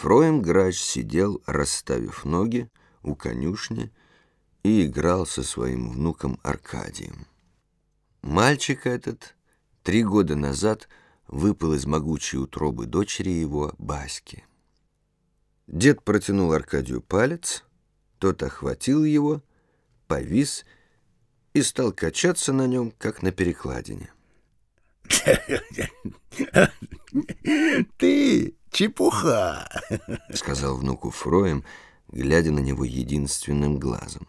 Фроем Грач сидел, расставив ноги, у конюшни и играл со своим внуком Аркадием. Мальчик этот три года назад выпал из могучей утробы дочери его Баски. Дед протянул Аркадию палец, тот охватил его, повис и стал качаться на нем, как на перекладине. «Ты чепуха!» — сказал внуку Фроем, глядя на него единственным глазом.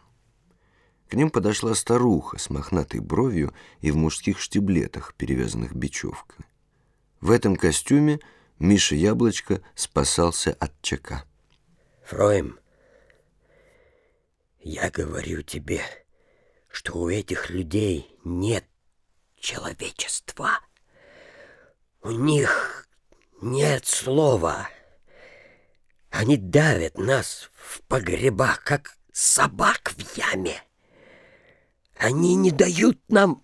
К ним подошла старуха с мохнатой бровью и в мужских штиблетах, перевязанных бечевкой. В этом костюме Миша Яблочко спасался от чека. Фроем, я говорю тебе, что у этих людей нет человечества. У них нет слова. Они давят нас в погребах, как собак в яме. Они не дают нам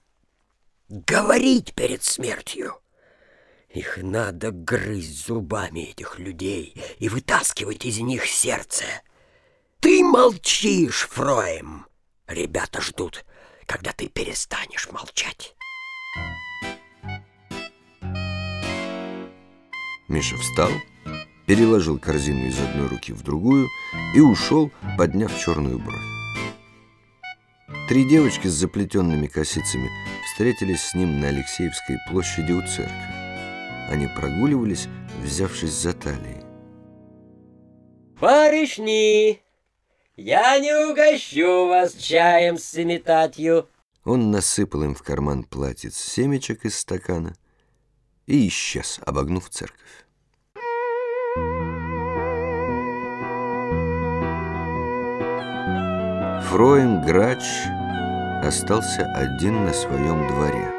говорить перед смертью. Их надо грызть зубами, этих людей, и вытаскивать из них сердце. Ты молчишь, Фроем. Ребята ждут, когда ты перестанешь молчать. Миша встал, переложил корзину из одной руки в другую и ушел, подняв черную бровь. Три девочки с заплетенными косицами встретились с ним на Алексеевской площади у церкви. Они прогуливались, взявшись за талии. Барышни, я не угощу вас чаем с семитатью. Он насыпал им в карман платьиц семечек из стакана и исчез, обогнув церковь. Фроем Грач остался один на своем дворе.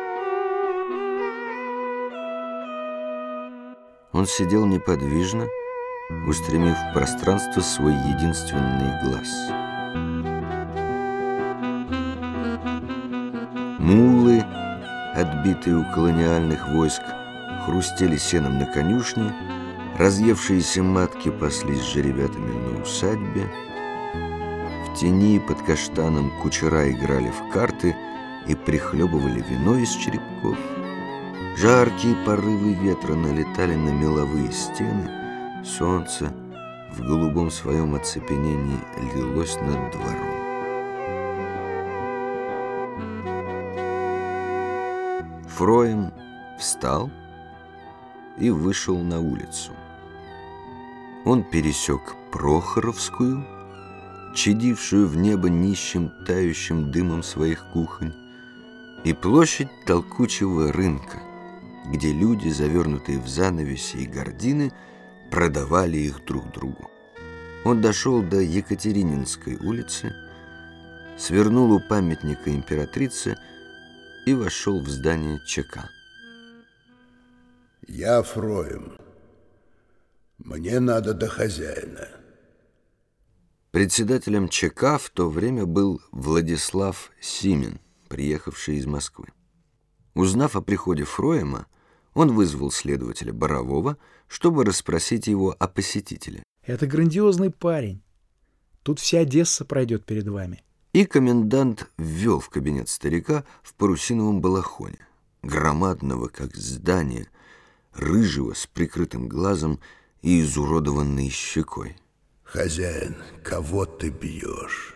Он сидел неподвижно, устремив в пространство свой единственный глаз. Мулы, отбитые у колониальных войск, хрустели сеном на конюшне, разъевшиеся матки паслись с жеребятами на усадьбе, тени под каштаном кучера играли в карты и прихлебывали вино из черепков. Жаркие порывы ветра налетали на меловые стены, солнце в голубом своем оцепенении лилось над двором. Фроем встал и вышел на улицу. Он пересек Прохоровскую, чадившую в небо нищим тающим дымом своих кухонь, и площадь толкучего рынка, где люди, завернутые в занавеси и гардины, продавали их друг другу. Он дошел до Екатерининской улицы, свернул у памятника императрицы и вошел в здание ЧК. Я Фроем. Мне надо до хозяина. Председателем ЧК в то время был Владислав Симин, приехавший из Москвы. Узнав о приходе Фроема, он вызвал следователя Борового, чтобы расспросить его о посетителе. Это грандиозный парень. Тут вся Одесса пройдет перед вами. И комендант ввел в кабинет старика в парусиновом балахоне, громадного, как здание, рыжего с прикрытым глазом и изуродованной щекой. Хозяин, кого ты бьешь?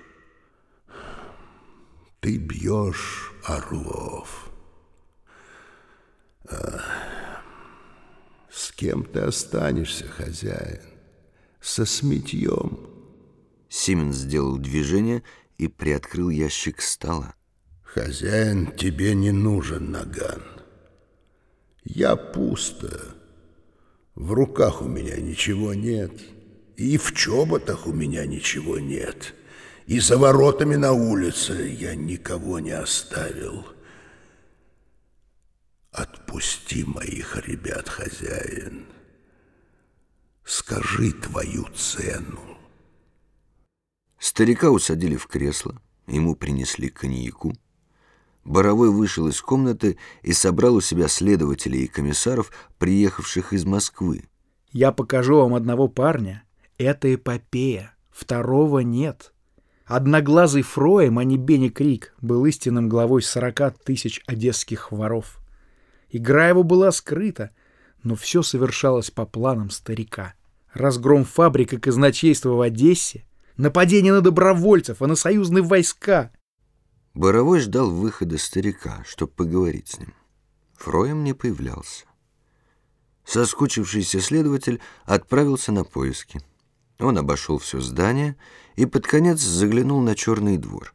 Ты бьешь орлов. А, с кем ты останешься, хозяин? Со сметьем. Симен сделал движение и приоткрыл ящик стола. Хозяин, тебе не нужен наган. Я пусто. В руках у меня ничего нет. И в чоботах у меня ничего нет. И за воротами на улице я никого не оставил. Отпусти моих ребят, хозяин. Скажи твою цену. Старика усадили в кресло, ему принесли коньяку. Боровой вышел из комнаты и собрал у себя следователей и комиссаров, приехавших из Москвы. Я покажу вам одного парня. Это эпопея. Второго нет. Одноглазый Фроем, а не Бенни Крик, был истинным главой сорока тысяч одесских воров. Игра его была скрыта, но все совершалось по планам старика. Разгром фабрик и казначейства в Одессе, нападение на добровольцев, а на союзные войска. Боровой ждал выхода старика, чтобы поговорить с ним. Фроем не появлялся. Соскучившийся следователь отправился на поиски. Он обошел все здание и под конец заглянул на черный двор.